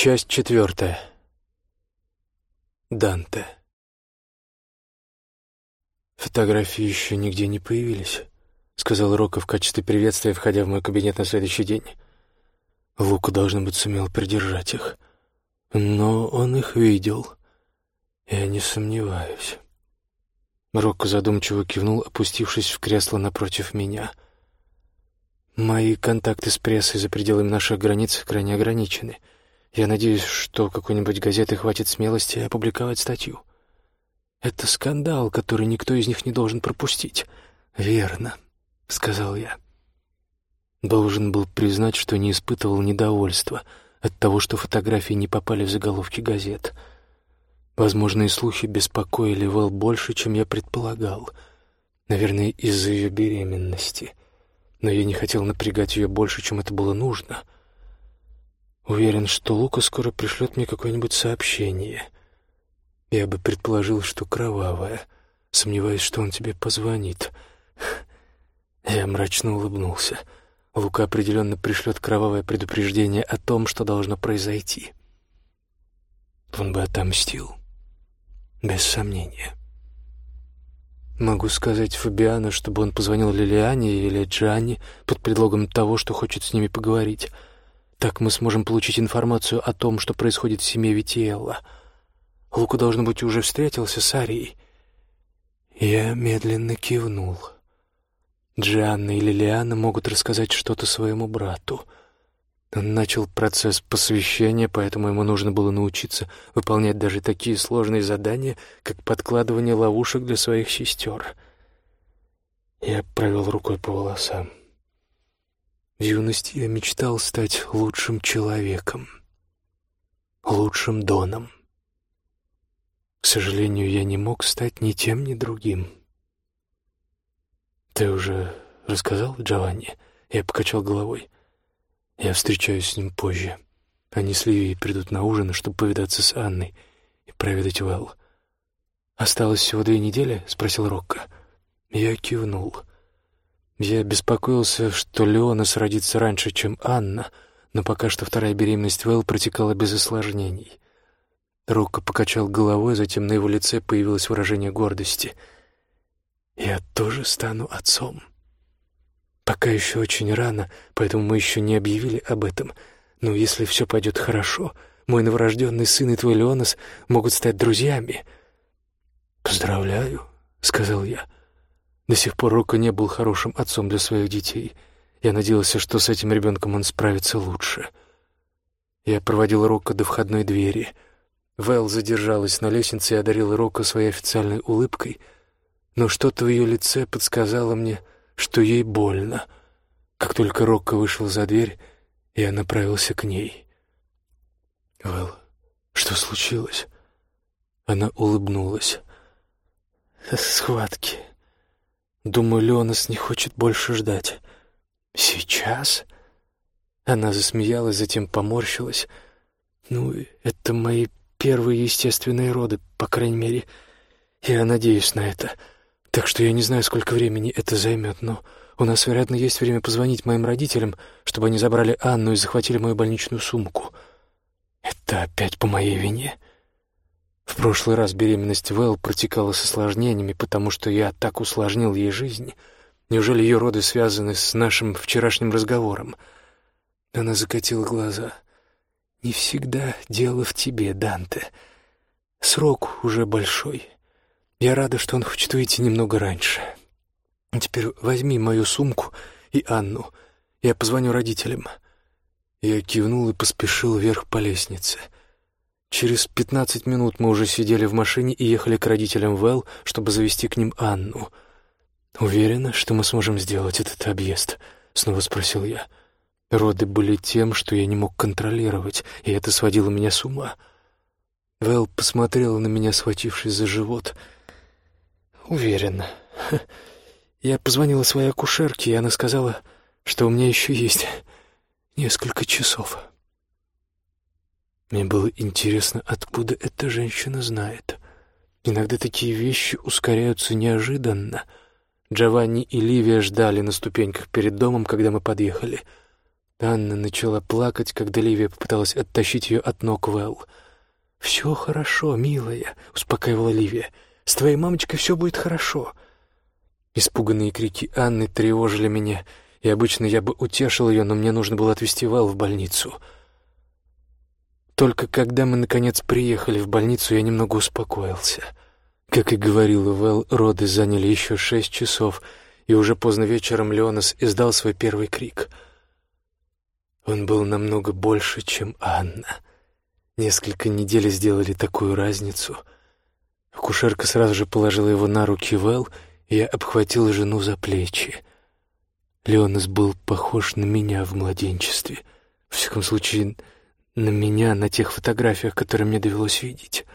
Часть четвертая. Данте. «Фотографии еще нигде не появились», — сказал Рока в качестве приветствия, входя в мой кабинет на следующий день. Лука, должно быть, сумел придержать их. Но он их видел. Я не сомневаюсь. Рокко задумчиво кивнул, опустившись в кресло напротив меня. «Мои контакты с прессой за пределами наших границ крайне ограничены. Я надеюсь, что какой-нибудь газеты хватит смелости опубликовать статью. Это скандал, который никто из них не должен пропустить». «Верно», — сказал я. Должен был признать, что не испытывал недовольства от того, что фотографии не попали в заголовки газет — Возможные слухи беспокоили Вэл больше, чем я предполагал. Наверное, из-за ее беременности. Но я не хотел напрягать ее больше, чем это было нужно. Уверен, что Лука скоро пришлет мне какое-нибудь сообщение. Я бы предположил, что кровавое. Сомневаюсь, что он тебе позвонит. Я мрачно улыбнулся. Лука определенно пришлет кровавое предупреждение о том, что должно произойти. Он бы отомстил. Без сомнения. Могу сказать Фабиану, чтобы он позвонил Лилиане или Джанни под предлогом того, что хочет с ними поговорить. Так мы сможем получить информацию о том, что происходит в семье Витиэлла. Лука, должно быть, уже встретился с Арией. Я медленно кивнул. Джанна и Лилиана могут рассказать что-то своему брату — он начал процесс посвящения, поэтому ему нужно было научиться выполнять даже такие сложные задания, как подкладывание ловушек для своих сестер. Я провел рукой по волосам. В юности я мечтал стать лучшим человеком, лучшим Доном. К сожалению, я не мог стать ни тем, ни другим. «Ты уже рассказал Джованни?» Я покачал головой. Я встречаюсь с ним позже. Они с Ливией придут на ужин, чтобы повидаться с Анной и проведать Вэл. «Осталось всего две недели?» — спросил Рокко. Я кивнул. Я беспокоился, что Леонас родится раньше, чем Анна, но пока что вторая беременность Вэл протекала без осложнений. Рокко покачал головой, затем на его лице появилось выражение гордости. «Я тоже стану отцом». Пока еще очень рано, поэтому мы еще не объявили об этом. Но если все пойдет хорошо, мой новорожденный сын и твой Леонас могут стать друзьями». «Поздравляю», — сказал я. До сих пор Рока не был хорошим отцом для своих детей. Я надеялся, что с этим ребенком он справится лучше. Я проводил Рока до входной двери. Вэл задержалась на лестнице и одарила Рока своей официальной улыбкой, но что-то в ее лице подсказало мне — что ей больно. Как только Рокко вышел за дверь, я направился к ней. «Вэл, что случилось?» Она улыбнулась. «Схватки. Думаю, Леонас не хочет больше ждать. Сейчас?» Она засмеялась, затем поморщилась. «Ну, это мои первые естественные роды, по крайней мере. Я надеюсь на это». Так что я не знаю, сколько времени это займет, но у нас, вероятно, есть время позвонить моим родителям, чтобы они забрали Анну и захватили мою больничную сумку. Это опять по моей вине. В прошлый раз беременность Вэл протекала с осложнениями, потому что я так усложнил ей жизнь. Неужели ее роды связаны с нашим вчерашним разговором? Она закатила глаза. «Не всегда дело в тебе, Данте. Срок уже большой». Я рада, что он хочет выйти немного раньше. Теперь возьми мою сумку и Анну. Я позвоню родителям». Я кивнул и поспешил вверх по лестнице. Через пятнадцать минут мы уже сидели в машине и ехали к родителям Вэл, чтобы завести к ним Анну. «Уверена, что мы сможем сделать этот объезд?» — снова спросил я. Роды были тем, что я не мог контролировать, и это сводило меня с ума. Вэл посмотрела на меня, схватившись за живот — Уверена. Я позвонила своей акушерке, и она сказала, что у меня еще есть несколько часов. Мне было интересно, откуда эта женщина знает. Иногда такие вещи ускоряются неожиданно. Джованни и Ливия ждали на ступеньках перед домом, когда мы подъехали. Анна начала плакать, когда Ливия попыталась оттащить ее от ног Вэл. «Все хорошо, милая», — успокаивала Ливия. «С твоей мамочкой все будет хорошо». Испуганные крики Анны тревожили меня, и обычно я бы утешил ее, но мне нужно было отвезти Вэл в больницу. Только когда мы, наконец, приехали в больницу, я немного успокоился. Как и говорила Вэл, роды заняли еще шесть часов, и уже поздно вечером Леонас издал свой первый крик — он был намного больше, чем Анна. Несколько недель сделали такую разницу. Акушерка сразу же положила его на руки Вэл, и я обхватил жену за плечи. Леонас был похож на меня в младенчестве. В всяком случае, на меня на тех фотографиях, которые мне довелось видеть.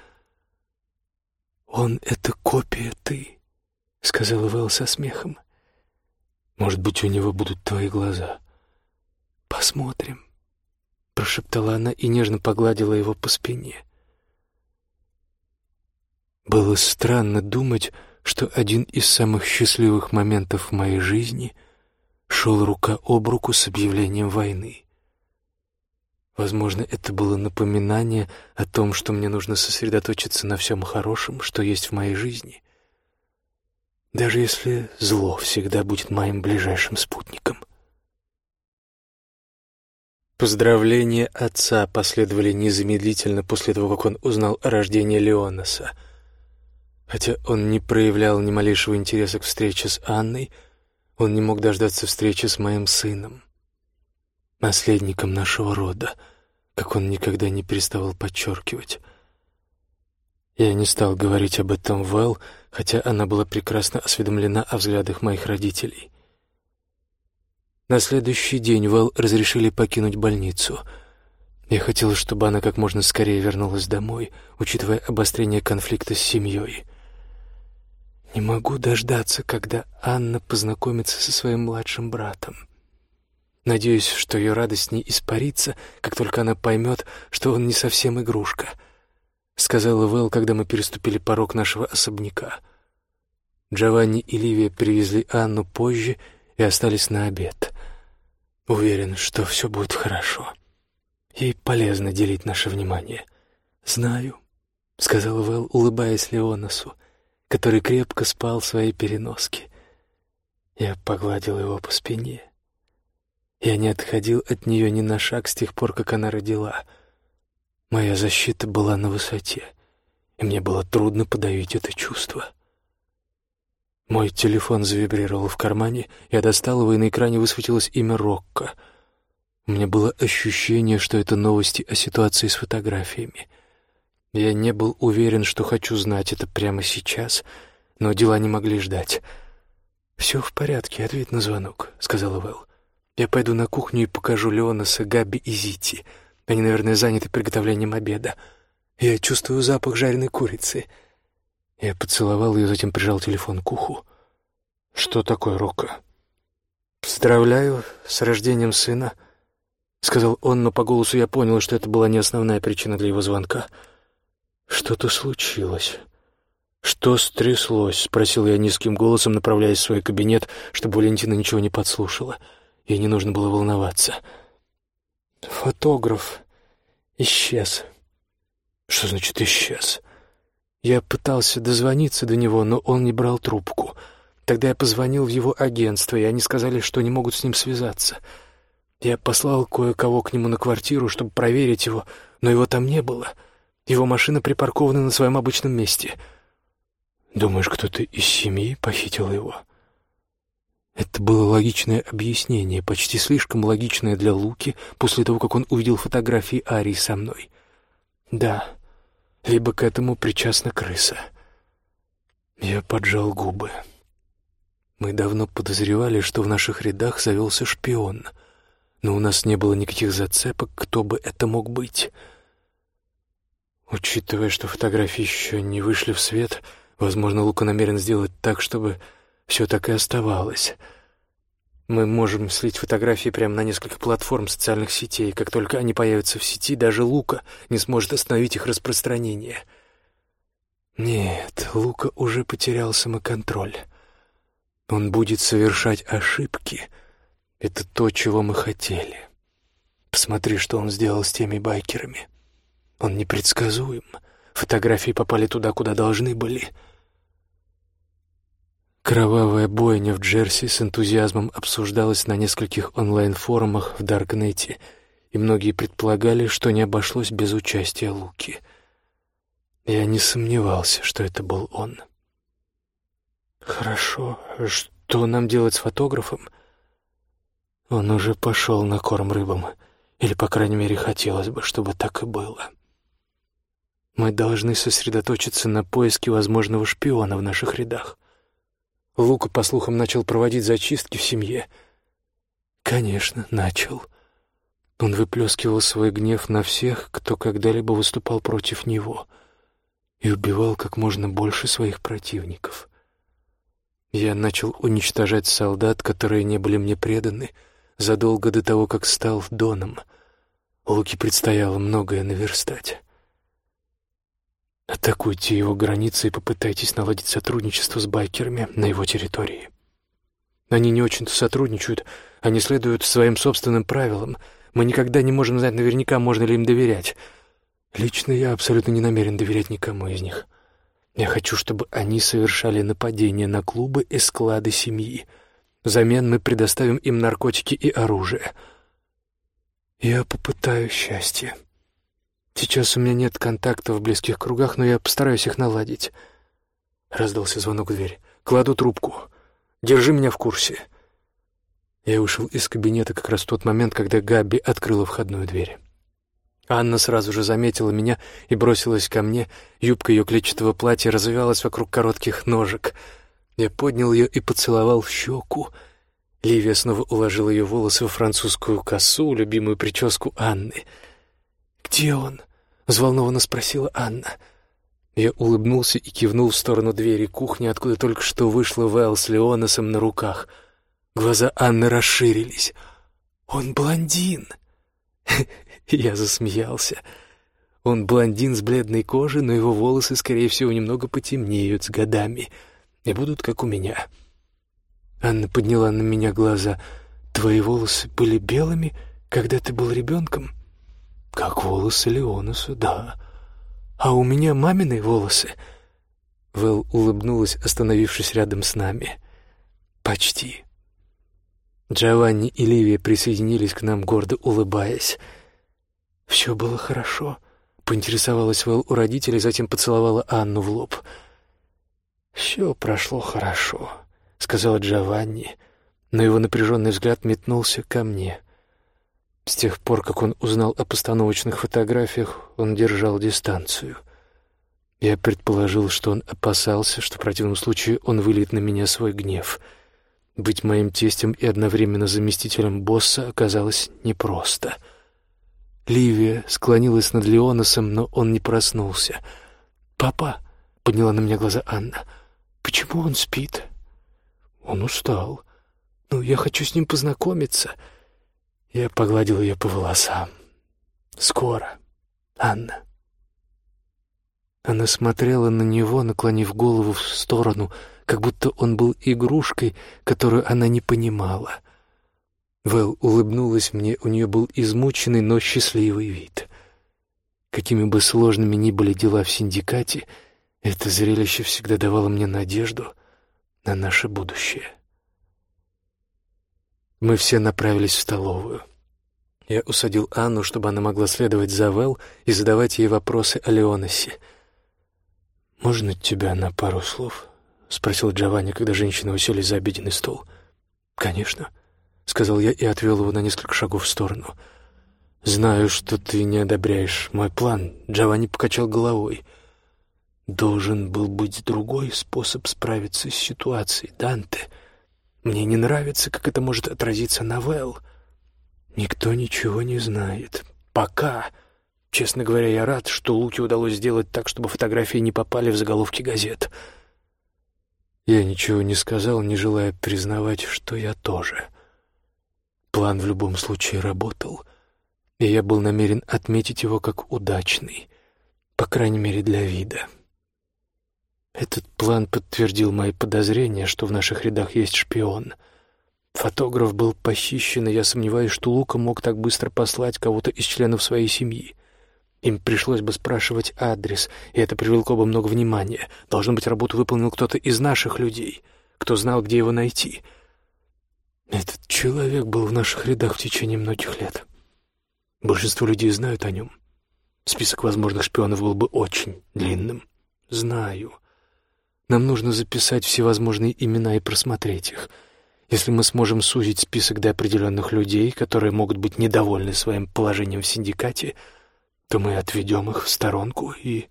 «Он — это копия ты», — сказала Вэл со смехом. «Может быть, у него будут твои глаза». «Посмотрим», — прошептала она и нежно погладила его по спине. Было странно думать, что один из самых счастливых моментов в моей жизни шел рука об руку с объявлением войны. Возможно, это было напоминание о том, что мне нужно сосредоточиться на всем хорошем, что есть в моей жизни, даже если зло всегда будет моим ближайшим спутником. Поздравления отца последовали незамедлительно после того, как он узнал о рождении Леонаса. Хотя он не проявлял ни малейшего интереса к встрече с Анной, он не мог дождаться встречи с моим сыном, наследником нашего рода, как он никогда не переставал подчеркивать. Я не стал говорить об этом Вэл, хотя она была прекрасно осведомлена о взглядах моих родителей. На следующий день Вэл разрешили покинуть больницу. Я хотел, чтобы она как можно скорее вернулась домой, учитывая обострение конфликта с семьей. Не могу дождаться, когда Анна познакомится со своим младшим братом. Надеюсь, что ее радость не испарится, как только она поймет, что он не совсем игрушка, — сказала Вэл, когда мы переступили порог нашего особняка. Джованни и Ливия привезли Анну позже и остались на обед. Уверен, что все будет хорошо. Ей полезно делить наше внимание. «Знаю», — сказал Вэл, улыбаясь Леонасу, который крепко спал в своей переноске. Я погладил его по спине. Я не отходил от нее ни на шаг с тех пор, как она родила. Моя защита была на высоте, и мне было трудно подавить это чувство. Мой телефон завибрировал в кармане, я достал его, и на экране высветилось имя Рокко. У меня было ощущение, что это новости о ситуации с фотографиями. Я не был уверен, что хочу знать это прямо сейчас, но дела не могли ждать. «Все в порядке, ответь на звонок», — сказала Вэл. «Я пойду на кухню и покажу Леонаса, Габи и Зити. Они, наверное, заняты приготовлением обеда. Я чувствую запах жареной курицы». Я поцеловал ее, затем прижал телефон к уху. «Что такое, Рока?» «Поздравляю с рождением сына», — сказал он, но по голосу я понял, что это была не основная причина для его звонка. «Что-то случилось». «Что стряслось?» — спросил я низким голосом, направляясь в свой кабинет, чтобы Валентина ничего не подслушала. Ей не нужно было волноваться. «Фотограф исчез». «Что значит «исчез»?» Я пытался дозвониться до него, но он не брал трубку. Тогда я позвонил в его агентство, и они сказали, что не могут с ним связаться. Я послал кое-кого к нему на квартиру, чтобы проверить его, но его там не было. Его машина припаркована на своем обычном месте. Думаешь, кто-то из семьи похитил его? Это было логичное объяснение, почти слишком логичное для Луки после того, как он увидел фотографии Арии со мной. Да, либо к этому причастна крыса. Я поджал губы. Мы давно подозревали, что в наших рядах завелся шпион, но у нас не было никаких зацепок, кто бы это мог быть. Учитывая, что фотографии еще не вышли в свет, возможно, Лука намерен сделать так, чтобы все так и оставалось — мы можем слить фотографии прямо на несколько платформ социальных сетей. Как только они появятся в сети, даже Лука не сможет остановить их распространение. Нет, Лука уже потерял самоконтроль. Он будет совершать ошибки. Это то, чего мы хотели. Посмотри, что он сделал с теми байкерами. Он непредсказуем. Фотографии попали туда, куда должны были. Кровавая бойня в Джерси с энтузиазмом обсуждалась на нескольких онлайн-форумах в Даркнете, и многие предполагали, что не обошлось без участия Луки. Я не сомневался, что это был он. «Хорошо. Что нам делать с фотографом?» Он уже пошел на корм рыбам. Или, по крайней мере, хотелось бы, чтобы так и было. Мы должны сосредоточиться на поиске возможного шпиона в наших рядах. Лука, по слухам, начал проводить зачистки в семье. Конечно, начал. Он выплескивал свой гнев на всех, кто когда-либо выступал против него, и убивал как можно больше своих противников. Я начал уничтожать солдат, которые не были мне преданы, задолго до того, как стал Доном. Луке предстояло многое наверстать. Атакуйте его границы и попытайтесь наладить сотрудничество с байкерами на его территории. Они не очень-то сотрудничают, они следуют своим собственным правилам. Мы никогда не можем знать наверняка, можно ли им доверять. Лично я абсолютно не намерен доверять никому из них. Я хочу, чтобы они совершали нападения на клубы и склады семьи. Взамен мы предоставим им наркотики и оружие. Я попытаю счастье. Сейчас у меня нет контактов в близких кругах, но я постараюсь их наладить. Раздался звонок в дверь. Кладу трубку. Держи меня в курсе. Я вышел из кабинета как раз в тот момент, когда Габи открыла входную дверь. Анна сразу же заметила меня и бросилась ко мне. Юбка ее клетчатого платья развивалась вокруг коротких ножек. Я поднял ее и поцеловал в щеку. Ливия снова уложила ее волосы в французскую косу, любимую прическу Анны. «Где он?» — взволнованно спросила Анна. Я улыбнулся и кивнул в сторону двери кухни, откуда только что вышла Вэл с Леоносом на руках. Глаза Анны расширились. «Он блондин!» Я засмеялся. Он блондин с бледной кожей, но его волосы, скорее всего, немного потемнеют с годами и будут как у меня. Анна подняла на меня глаза. «Твои волосы были белыми, когда ты был ребенком?» «Как волосы Леонуса, да. А у меня мамины волосы». Вэл улыбнулась, остановившись рядом с нами. «Почти». Джованни и Ливия присоединились к нам, гордо улыбаясь. «Все было хорошо», — поинтересовалась Вэл у родителей, затем поцеловала Анну в лоб. «Все прошло хорошо», — сказала Джованни, но его напряженный взгляд метнулся ко мне. С тех пор, как он узнал о постановочных фотографиях, он держал дистанцию. Я предположил, что он опасался, что в противном случае он выльет на меня свой гнев. Быть моим тестем и одновременно заместителем босса оказалось непросто — Ливия склонилась над Леоносом, но он не проснулся. «Папа», — подняла на меня глаза Анна, — «почему он спит?» «Он устал. Ну, я хочу с ним познакомиться». Я погладил ее по волосам. «Скоро, Анна». Она смотрела на него, наклонив голову в сторону, как будто он был игрушкой, которую она не понимала — Вэл улыбнулась мне, у нее был измученный, но счастливый вид. Какими бы сложными ни были дела в синдикате, это зрелище всегда давало мне надежду на наше будущее. Мы все направились в столовую. Я усадил Анну, чтобы она могла следовать за Вэл и задавать ей вопросы о Леоносе. «Можно тебя на пару слов?» — спросил Джованни, когда женщины уселись за обеденный стол. «Конечно». — сказал я и отвел его на несколько шагов в сторону. «Знаю, что ты не одобряешь мой план», — Джованни покачал головой. «Должен был быть другой способ справиться с ситуацией, Данте. Мне не нравится, как это может отразиться на Вэл. Никто ничего не знает. Пока. Честно говоря, я рад, что Луке удалось сделать так, чтобы фотографии не попали в заголовки газет». Я ничего не сказал, не желая признавать, что я тоже. План в любом случае работал, и я был намерен отметить его как удачный, по крайней мере для вида. Этот план подтвердил мои подозрения, что в наших рядах есть шпион. Фотограф был похищен, и я сомневаюсь, что Лука мог так быстро послать кого-то из членов своей семьи. Им пришлось бы спрашивать адрес, и это привлекло бы много внимания. Должно быть, работу выполнил кто-то из наших людей, кто знал, где его найти. Этот человек был в наших рядах в течение многих лет. Большинство людей знают о нем. Список возможных шпионов был бы очень длинным. Знаю. Нам нужно записать всевозможные имена и просмотреть их. Если мы сможем сузить список до определенных людей, которые могут быть недовольны своим положением в синдикате — то мы отведем их в сторонку и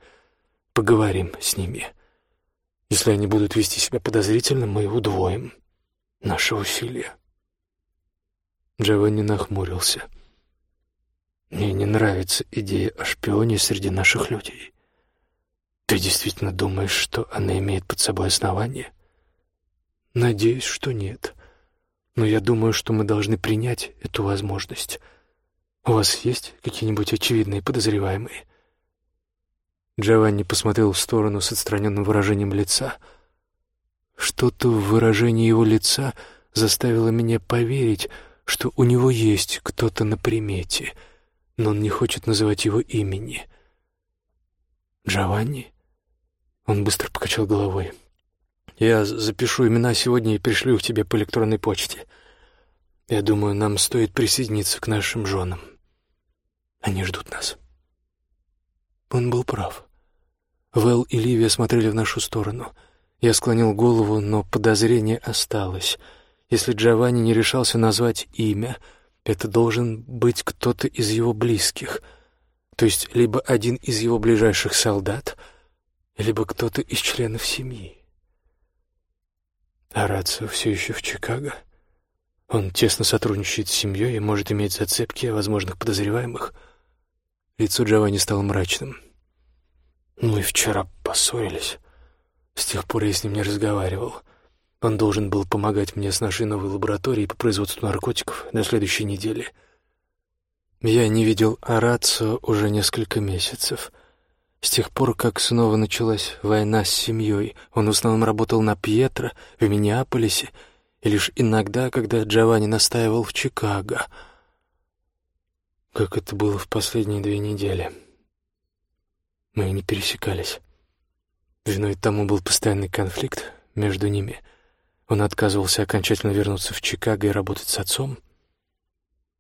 поговорим с ними. Если они будут вести себя подозрительно, мы удвоим наши усилия. Джованни нахмурился. Мне не нравится идея о шпионе среди наших людей. Ты действительно думаешь, что она имеет под собой основание? Надеюсь, что нет. Но я думаю, что мы должны принять эту возможность — «У вас есть какие-нибудь очевидные подозреваемые?» Джованни посмотрел в сторону с отстраненным выражением лица. Что-то в выражении его лица заставило меня поверить, что у него есть кто-то на примете, но он не хочет называть его имени. «Джованни?» Он быстро покачал головой. «Я запишу имена сегодня и пришлю их тебе по электронной почте. Я думаю, нам стоит присоединиться к нашим женам». Они ждут нас. Он был прав. Вэл и Ливия смотрели в нашу сторону. Я склонил голову, но подозрение осталось. Если Джованни не решался назвать имя, это должен быть кто-то из его близких, то есть либо один из его ближайших солдат, либо кто-то из членов семьи. Арацио все еще в Чикаго. Он тесно сотрудничает с семьей и может иметь зацепки о возможных подозреваемых — Лицо Джованни стало мрачным. «Мы вчера поссорились. С тех пор я с ним не разговаривал. Он должен был помогать мне с нашей новой лабораторией по производству наркотиков на следующей неделе. Я не видел Арацио уже несколько месяцев. С тех пор, как снова началась война с семьей, он в основном работал на Пьетро в Миннеаполисе, и лишь иногда, когда Джованни настаивал в Чикаго — как это было в последние две недели. Мы не пересекались. Виной тому был постоянный конфликт между ними. Он отказывался окончательно вернуться в Чикаго и работать с отцом.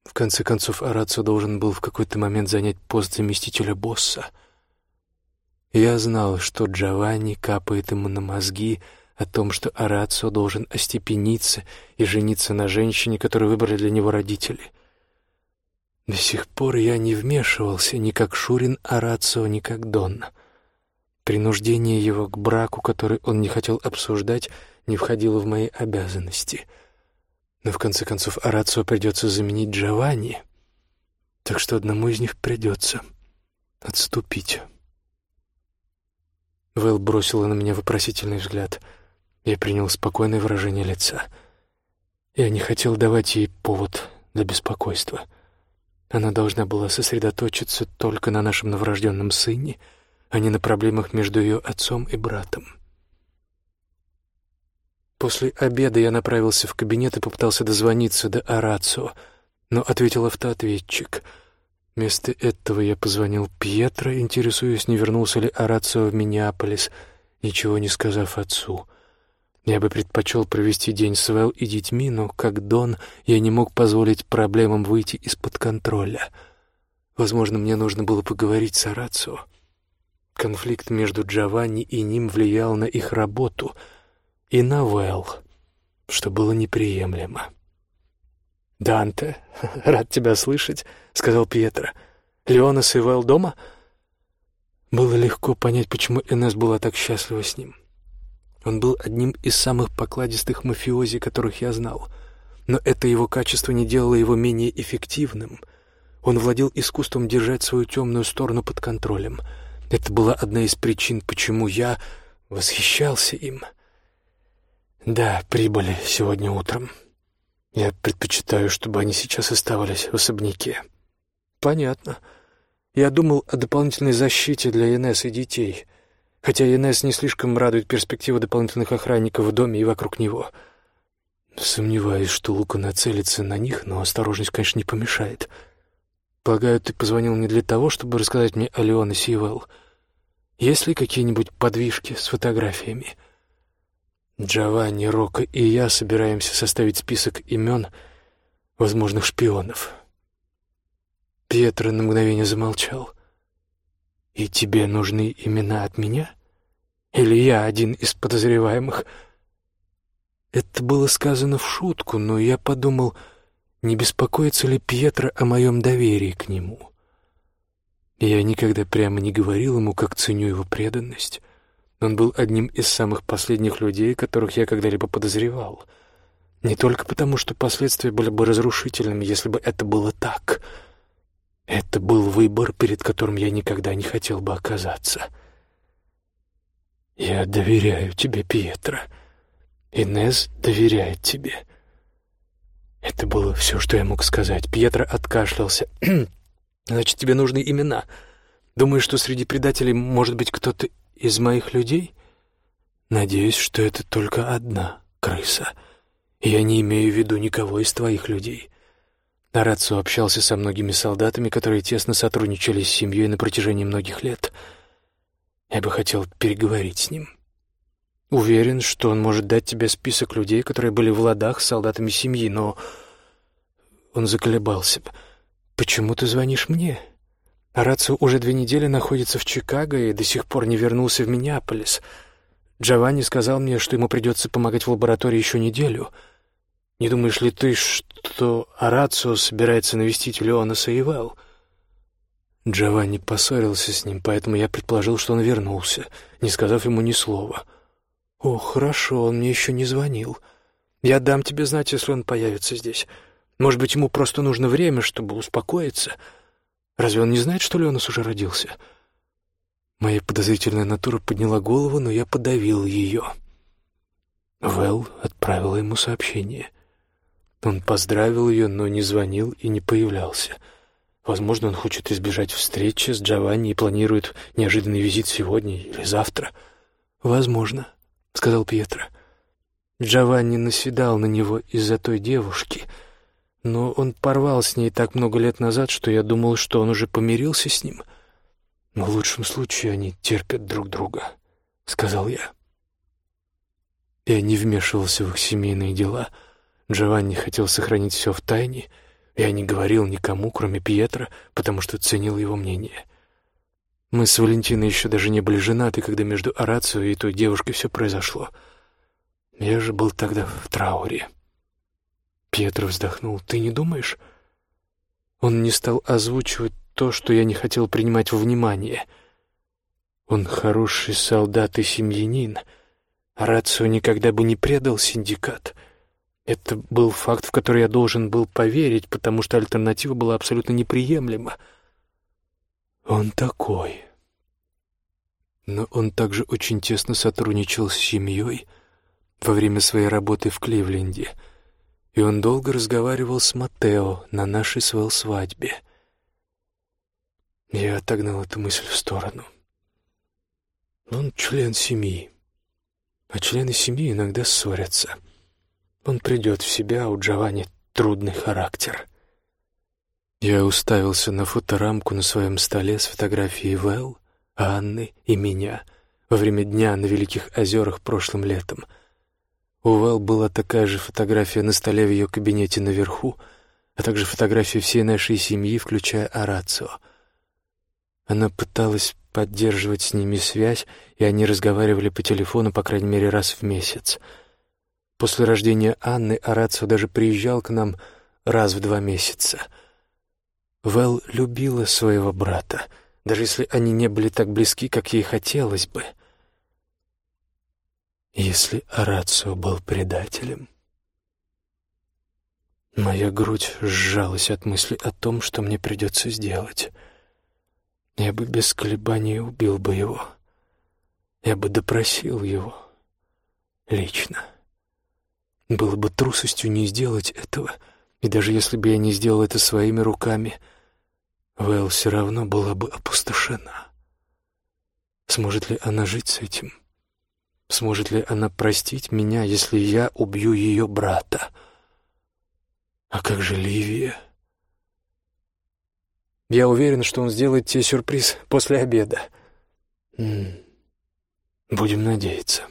В конце концов, Арацио должен был в какой-то момент занять пост заместителя босса. Я знал, что Джованни капает ему на мозги о том, что Арацио должен остепениться и жениться на женщине, которую выбрали для него родители — до сих пор я не вмешивался ни как Шурин Арацио, ни как Дон. Принуждение его к браку, который он не хотел обсуждать, не входило в мои обязанности. Но в конце концов Арацио придется заменить Джованни, так что одному из них придется отступить. Вэл бросила на меня вопросительный взгляд. Я принял спокойное выражение лица. Я не хотел давать ей повод для беспокойства — она должна была сосредоточиться только на нашем новорожденном сыне, а не на проблемах между ее отцом и братом. После обеда я направился в кабинет и попытался дозвониться до Арацио, но ответил автоответчик. Вместо этого я позвонил Пьетро, интересуясь, не вернулся ли Арацио в Миннеаполис, ничего не сказав отцу — я бы предпочел провести день с Вэл и детьми, но, как Дон, я не мог позволить проблемам выйти из-под контроля. Возможно, мне нужно было поговорить с Арацио. Конфликт между Джованни и ним влиял на их работу и на Вэл, что было неприемлемо. «Данте, рад тебя слышать», — сказал Пьетро. «Леонас и дома?» Было легко понять, почему Энесс была так счастлива с ним. Он был одним из самых покладистых мафиози, которых я знал. Но это его качество не делало его менее эффективным. Он владел искусством держать свою темную сторону под контролем. Это была одна из причин, почему я восхищался им. Да, прибыли сегодня утром. Я предпочитаю, чтобы они сейчас оставались в особняке. Понятно. Я думал о дополнительной защите для Инесс и детей — хотя Инесс не слишком радует перспектива дополнительных охранников в доме и вокруг него. Сомневаюсь, что Лука нацелится на них, но осторожность, конечно, не помешает. Полагаю, ты позвонил мне для того, чтобы рассказать мне о Леоне Сивелл. Есть ли какие-нибудь подвижки с фотографиями? Джованни, Рокко и я собираемся составить список имен возможных шпионов. Пьетро на мгновение замолчал. «И тебе нужны имена от меня? Или я один из подозреваемых?» Это было сказано в шутку, но я подумал, не беспокоится ли Пьетро о моем доверии к нему. Я никогда прямо не говорил ему, как ценю его преданность. Он был одним из самых последних людей, которых я когда-либо подозревал. Не только потому, что последствия были бы разрушительными, если бы это было так. Это был выбор, перед которым я никогда не хотел бы оказаться. «Я доверяю тебе, Пьетро», Инез доверяет тебе». Это было все, что я мог сказать. Пьетро откашлялся. «Значит, тебе нужны имена. Думаешь, что среди предателей может быть кто-то из моих людей? Надеюсь, что это только одна крыса. Я не имею в виду никого из твоих людей». Нарацу общался со многими солдатами, которые тесно сотрудничали с семьей на протяжении многих лет. Я бы хотел переговорить с ним. Уверен, что он может дать тебе список людей, которые были в ладах с солдатами семьи, но... Он заколебался. «Почему ты звонишь мне?» Арацио уже две недели находится в Чикаго и до сих пор не вернулся в Миннеаполис. Джованни сказал мне, что ему придется помогать в лаборатории еще неделю. Не думаешь ли ты, что Арацио собирается навестить Леона Саевал? Джованни поссорился с ним, поэтому я предположил, что он вернулся, не сказав ему ни слова. «О, хорошо, он мне еще не звонил. Я дам тебе знать, если он появится здесь. Может быть, ему просто нужно время, чтобы успокоиться. Разве он не знает, что Леонас уже родился?» Моя подозрительная натура подняла голову, но я подавил ее. Вэл отправила ему сообщение. Он поздравил ее, но не звонил и не появлялся. Возможно, он хочет избежать встречи с Джованни и планирует неожиданный визит сегодня или завтра. Возможно. — сказал Пьетро. Джованни наседал на него из-за той девушки, но он порвал с ней так много лет назад, что я думал, что он уже помирился с ним. Но в лучшем случае они терпят друг друга, — сказал я. Я не вмешивался в их семейные дела. Джованни хотел сохранить все в тайне. Я не говорил никому, кроме Пьетро, потому что ценил его мнение. Мы с Валентиной еще даже не были женаты, когда между Орацио и той девушкой все произошло. Я же был тогда в трауре. Пьетро вздохнул. «Ты не думаешь?» Он не стал озвучивать то, что я не хотел принимать во внимание. Он хороший солдат и семьянин. Рацио никогда бы не предал синдикат. Это был факт, в который я должен был поверить, потому что альтернатива была абсолютно неприемлема. Он такой. Но он также очень тесно сотрудничал с семьей во время своей работы в Кливленде, и он долго разговаривал с Матео на нашей свел свадьбе. Я отогнал эту мысль в сторону. Он член семьи, а члены семьи иногда ссорятся. Он придет в себя, а у Джованни трудный характер. Я уставился на фоторамку на своем столе с фотографией Вэл, Анны и меня во время дня на Великих озерах прошлым летом. У Вэл была такая же фотография на столе в ее кабинете наверху, а также фотография всей нашей семьи, включая Арацио. Она пыталась поддерживать с ними связь, и они разговаривали по телефону по крайней мере раз в месяц. После рождения Анны Арацио даже приезжал к нам раз в два месяца — Вэл любила своего брата, даже если они не были так близки, как ей хотелось бы. Если Арацио был предателем... Моя грудь сжалась от мысли о том, что мне придется сделать. Я бы без колебаний убил бы его. Я бы допросил его. Лично. Было бы трусостью не сделать этого, и даже если бы я не сделал это своими руками — Вэл все равно была бы опустошена. Сможет ли она жить с этим? Сможет ли она простить меня, если я убью ее брата? А как же Ливия? Я уверен, что он сделает тебе сюрприз после обеда. Будем надеяться.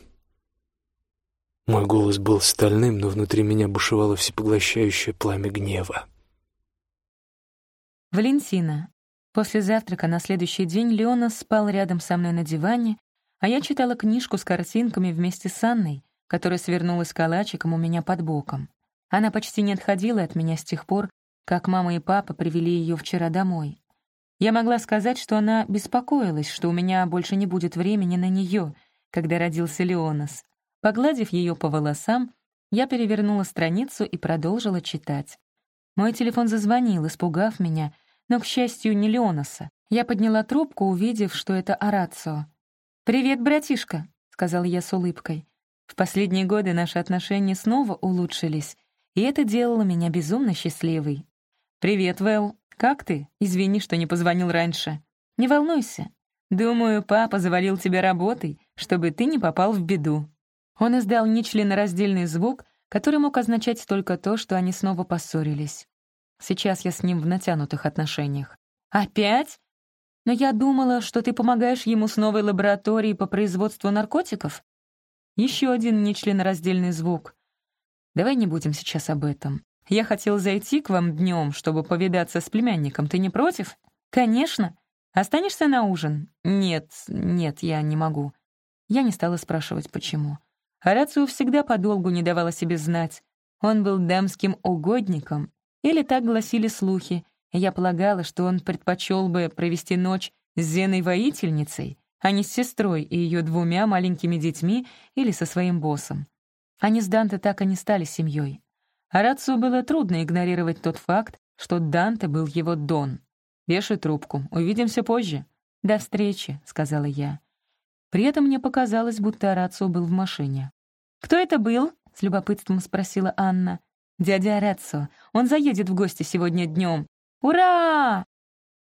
Мой голос был стальным, но внутри меня бушевало всепоглощающее пламя гнева. Валентина. После завтрака на следующий день Леона спал рядом со мной на диване, а я читала книжку с картинками вместе с Анной, которая свернулась калачиком у меня под боком. Она почти не отходила от меня с тех пор, как мама и папа привели ее вчера домой. Я могла сказать, что она беспокоилась, что у меня больше не будет времени на нее, когда родился Леонас. Погладив ее по волосам, я перевернула страницу и продолжила читать. Мой телефон зазвонил, испугав меня, но, к счастью, не Леонаса. Я подняла трубку, увидев, что это Арацио. «Привет, братишка», — сказала я с улыбкой. В последние годы наши отношения снова улучшились, и это делало меня безумно счастливой. «Привет, Вэл. Как ты? Извини, что не позвонил раньше. Не волнуйся. Думаю, папа завалил тебя работой, чтобы ты не попал в беду». Он издал нечленораздельный звук, который мог означать только то, что они снова поссорились. Сейчас я с ним в натянутых отношениях. «Опять? Но я думала, что ты помогаешь ему с новой лабораторией по производству наркотиков?» Еще один нечленораздельный звук. «Давай не будем сейчас об этом. Я хотел зайти к вам днем, чтобы повидаться с племянником. Ты не против?» «Конечно. Останешься на ужин?» «Нет, нет, я не могу». Я не стала спрашивать, почему. Хорацио всегда подолгу не давал о себе знать. Он был дамским угодником, или так гласили слухи, я полагала, что он предпочел бы провести ночь с Зеной-воительницей, а не с сестрой и ее двумя маленькими детьми или со своим боссом. Они с Данте так и не стали семьей. Арацию было трудно игнорировать тот факт, что Данте был его Дон. «Вешай трубку, увидимся позже». «До встречи», — сказала я. При этом мне показалось, будто Арацио был в машине. «Кто это был?» — с любопытством спросила Анна. «Дядя Арацио. Он заедет в гости сегодня днем. Ура!»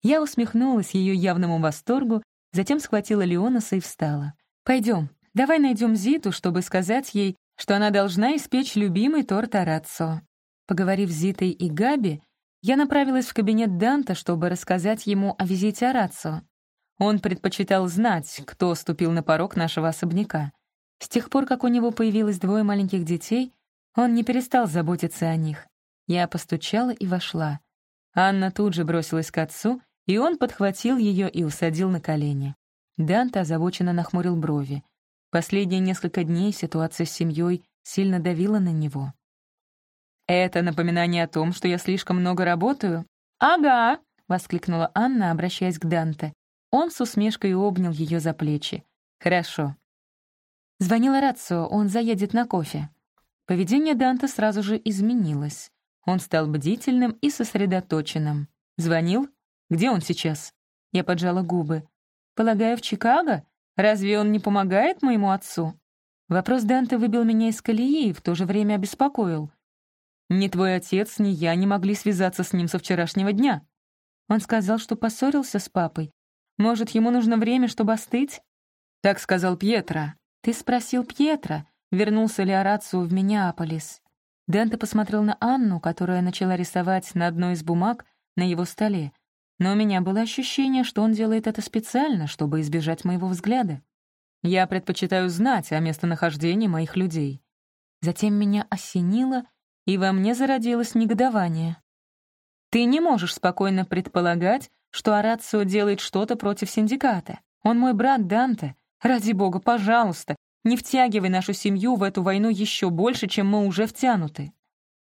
Я усмехнулась ее явному восторгу, затем схватила Леонаса и встала. «Пойдем, давай найдем Зиту, чтобы сказать ей, что она должна испечь любимый торт Арацио». Поговорив с Зитой и Габи, я направилась в кабинет Данта, чтобы рассказать ему о визите Арацио. Он предпочитал знать, кто ступил на порог нашего особняка. С тех пор, как у него появилось двое маленьких детей, он не перестал заботиться о них. Я постучала и вошла. Анна тут же бросилась к отцу, и он подхватил ее и усадил на колени. Данте озабоченно нахмурил брови. Последние несколько дней ситуация с семьей сильно давила на него. «Это напоминание о том, что я слишком много работаю?» «Ага», — воскликнула Анна, обращаясь к Данте. Он с усмешкой обнял ее за плечи. «Хорошо». Звонила Рацио, он заедет на кофе. Поведение Данте сразу же изменилось. Он стал бдительным и сосредоточенным. «Звонил? Где он сейчас?» Я поджала губы. «Полагаю, в Чикаго? Разве он не помогает моему отцу?» Вопрос Данте выбил меня из колеи и в то же время обеспокоил. «Ни твой отец, ни я не могли связаться с ним со вчерашнего дня». Он сказал, что поссорился с папой, может, ему нужно время, чтобы остыть?» Так сказал Пьетро. «Ты спросил Пьетро, вернулся ли Орацио в Миннеаполис?» Дэнте посмотрел на Анну, которая начала рисовать на одной из бумаг на его столе, но у меня было ощущение, что он делает это специально, чтобы избежать моего взгляда. Я предпочитаю знать о местонахождении моих людей. Затем меня осенило, и во мне зародилось негодование. Ты не можешь спокойно предполагать, что Арацио делает что-то против синдиката. Он мой брат Данте. Ради бога, пожалуйста, не втягивай нашу семью в эту войну еще больше, чем мы уже втянуты».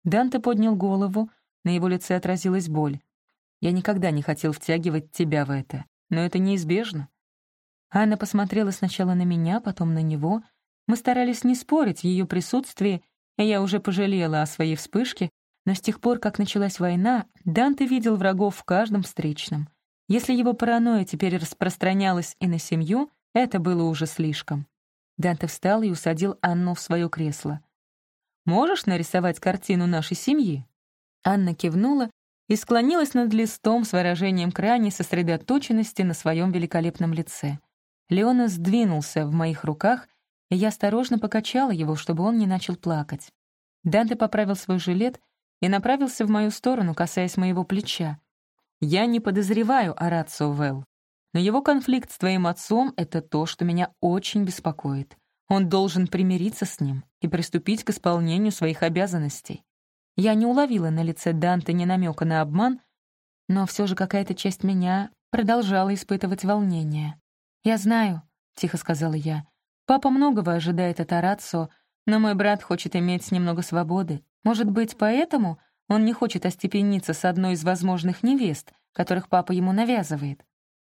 Данте поднял голову, на его лице отразилась боль. «Я никогда не хотел втягивать тебя в это, но это неизбежно». Анна посмотрела сначала на меня, потом на него. Мы старались не спорить в ее присутствии, и я уже пожалела о своей вспышке, но с тех пор, как началась война, Данте видел врагов в каждом встречном. Если его паранойя теперь распространялась и на семью, это было уже слишком. Данте встал и усадил Анну в свое кресло. «Можешь нарисовать картину нашей семьи?» Анна кивнула и склонилась над листом с выражением крайней сосредоточенности на своем великолепном лице. Леона сдвинулся в моих руках, и я осторожно покачала его, чтобы он не начал плакать. Данте поправил свой жилет и направился в мою сторону, касаясь моего плеча. «Я не подозреваю Арацио Вэл, но его конфликт с твоим отцом — это то, что меня очень беспокоит. Он должен примириться с ним и приступить к исполнению своих обязанностей. Я не уловила на лице Данте ни намека на обман, но все же какая-то часть меня продолжала испытывать волнение. «Я знаю», — тихо сказала я, — «папа многого ожидает от Арацио, но мой брат хочет иметь немного свободы. Может быть, поэтому он не хочет остепениться с одной из возможных невест, которых папа ему навязывает.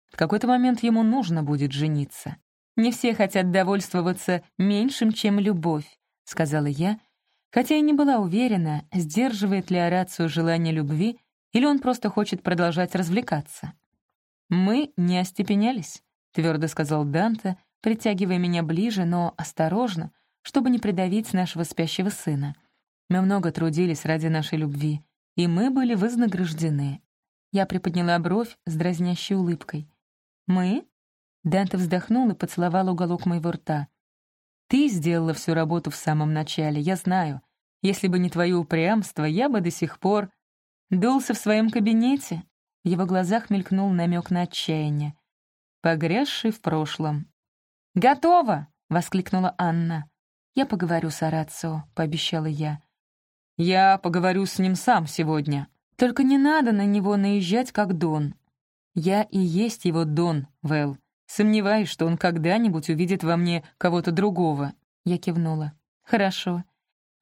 В какой-то момент ему нужно будет жениться. Не все хотят довольствоваться меньшим, чем любовь», — сказала я, хотя и не была уверена, сдерживает ли Орацию желание любви или он просто хочет продолжать развлекаться. «Мы не остепенялись», — твердо сказал Данте, притягивая меня ближе, но осторожно, чтобы не придавить нашего спящего сына. Мы много трудились ради нашей любви, и мы были вознаграждены. Я приподняла бровь с дразнящей улыбкой. «Мы?» Данте вздохнул и поцеловал уголок моего рта. «Ты сделала всю работу в самом начале, я знаю. Если бы не твое упрямство, я бы до сих пор...» «Дулся в своем кабинете?» В его глазах мелькнул намек на отчаяние. Погрязший в прошлом. «Готово!» — воскликнула Анна. «Я поговорю с Арацио», — пообещала я. «Я поговорю с ним сам сегодня. Только не надо на него наезжать, как Дон. Я и есть его Дон, Вэл. Сомневаюсь, что он когда-нибудь увидит во мне кого-то другого». Я кивнула. «Хорошо.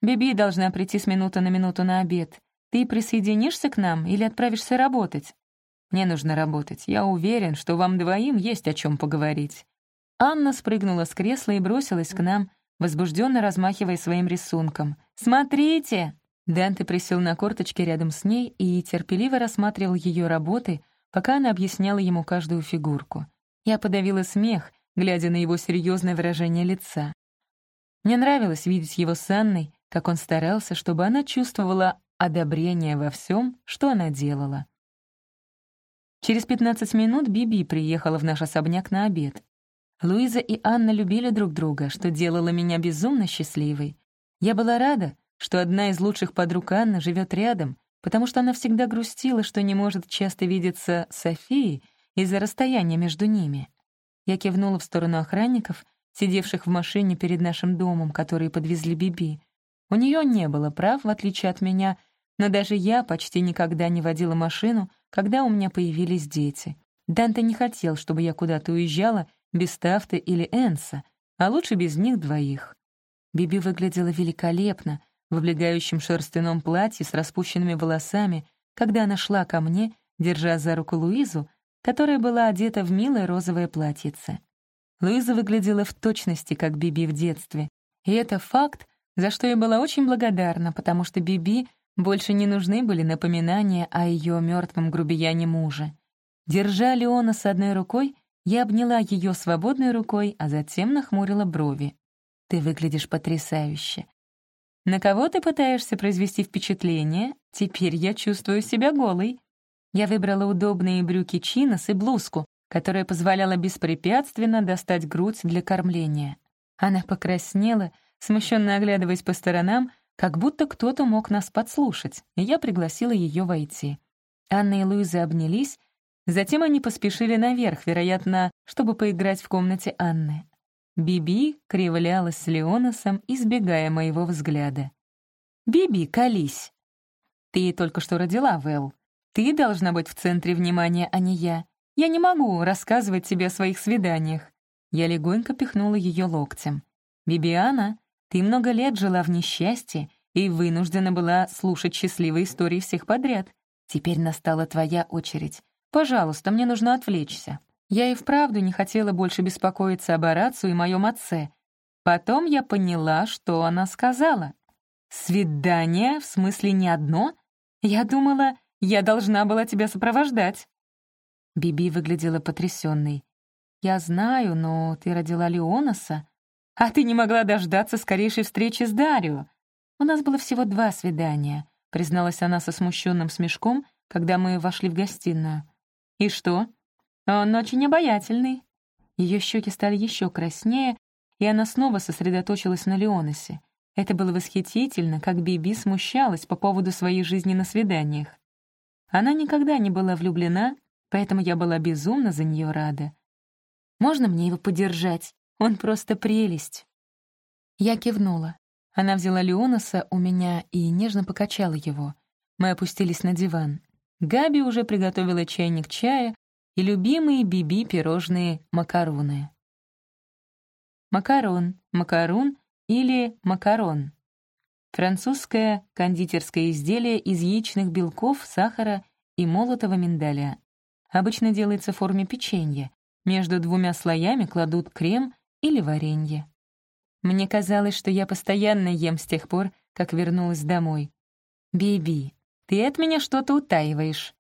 Биби должна прийти с минуты на минуту на обед. Ты присоединишься к нам или отправишься работать?» «Мне нужно работать. Я уверен, что вам двоим есть о чем поговорить». Анна спрыгнула с кресла и бросилась к нам, возбужденно размахивая своим рисунком. «Смотрите!» Данте присел на корточки рядом с ней и терпеливо рассматривал ее работы, пока она объясняла ему каждую фигурку. Я подавила смех, глядя на его серьезное выражение лица. Мне нравилось видеть его с Анной, как он старался, чтобы она чувствовала одобрение во всем, что она делала. Через 15 минут Биби приехала в наш особняк на обед. Луиза и Анна любили друг друга, что делало меня безумно счастливой. Я была рада, что одна из лучших подруг Анны живет рядом, потому что она всегда грустила, что не может часто видеться Софией из-за расстояния между ними. Я кивнула в сторону охранников, сидевших в машине перед нашим домом, которые подвезли Биби. У нее не было прав, в отличие от меня, но даже я почти никогда не водила машину, когда у меня появились дети. Данте не хотел, чтобы я куда-то уезжала без Тафты или Энса, а лучше без них двоих. Биби выглядела великолепно, в облегающем шерстяном платье с распущенными волосами, когда она шла ко мне, держа за руку Луизу, которая была одета в милое розовое платьице. Луиза выглядела в точности, как Биби в детстве. И это факт, за что я была очень благодарна, потому что Биби больше не нужны были напоминания о ее мертвом грубияне муже. Держа Леона с одной рукой, я обняла ее свободной рукой, а затем нахмурила брови. «Ты выглядишь потрясающе. На кого ты пытаешься произвести впечатление? Теперь я чувствую себя голой. Я выбрала удобные брюки чинос и блузку, которая позволяла беспрепятственно достать грудь для кормления. Она покраснела, смущенно оглядываясь по сторонам, как будто кто-то мог нас подслушать, и я пригласила ее войти. Анна и Луиза обнялись, затем они поспешили наверх, вероятно, чтобы поиграть в комнате Анны. Биби кривлялась с Леоносом, избегая моего взгляда. «Биби, колись!» «Ты только что родила, Вэл. Ты должна быть в центре внимания, а не я. Я не могу рассказывать тебе о своих свиданиях». Я легонько пихнула ее локтем. «Бибиана, ты много лет жила в несчастье и вынуждена была слушать счастливые истории всех подряд. Теперь настала твоя очередь. Пожалуйста, мне нужно отвлечься». Я и вправду не хотела больше беспокоиться об Арацу и моем отце. Потом я поняла, что она сказала. «Свидание? В смысле не одно? Я думала, я должна была тебя сопровождать». Биби выглядела потрясенной. «Я знаю, но ты родила Леонаса, а ты не могла дождаться скорейшей встречи с Дарио. У нас было всего два свидания», — призналась она со смущенным смешком, когда мы вошли в гостиную. «И что?» Он очень обаятельный». Ее щеки стали еще краснее, и она снова сосредоточилась на Леоносе. Это было восхитительно, как Биби смущалась по поводу своей жизни на свиданиях. Она никогда не была влюблена, поэтому я была безумно за нее рада. «Можно мне его подержать? Он просто прелесть». Я кивнула. Она взяла Леонаса у меня и нежно покачала его. Мы опустились на диван. Габи уже приготовила чайник чая и любимые Биби пирожные макароны. Макарон, макарун или макарон. Французское кондитерское изделие из яичных белков, сахара и молотого миндаля. Обычно делается в форме печенья. Между двумя слоями кладут крем или варенье. Мне казалось, что я постоянно ем с тех пор, как вернулась домой. «Биби, ты от меня что-то утаиваешь».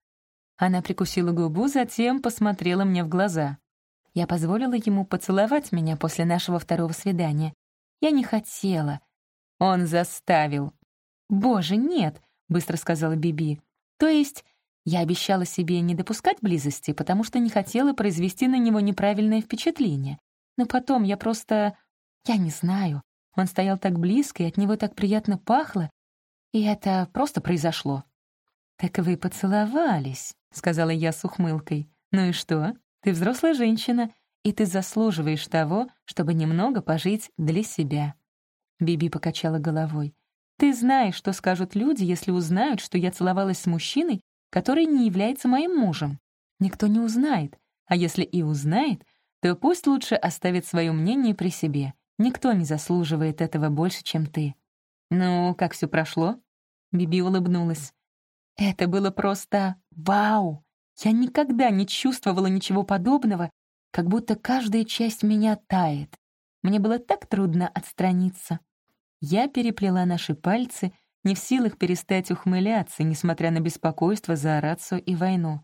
Она прикусила губу, затем посмотрела мне в глаза. Я позволила ему поцеловать меня после нашего второго свидания. Я не хотела. Он заставил. «Боже, нет», — быстро сказала Биби. «То есть я обещала себе не допускать близости, потому что не хотела произвести на него неправильное впечатление. Но потом я просто... Я не знаю. Он стоял так близко, и от него так приятно пахло, и это просто произошло. «Так вы поцеловались», — сказала я с ухмылкой. «Ну и что? Ты взрослая женщина, и ты заслуживаешь того, чтобы немного пожить для себя». Биби покачала головой. «Ты знаешь, что скажут люди, если узнают, что я целовалась с мужчиной, который не является моим мужем. Никто не узнает, а если и узнает, то пусть лучше оставит свое мнение при себе. Никто не заслуживает этого больше, чем ты». «Ну, как все прошло?» Биби улыбнулась. «Это было просто вау! Я никогда не чувствовала ничего подобного, как будто каждая часть меня тает. Мне было так трудно отстраниться. Я переплела наши пальцы, не в силах перестать ухмыляться, несмотря на беспокойство за Арацию и войну.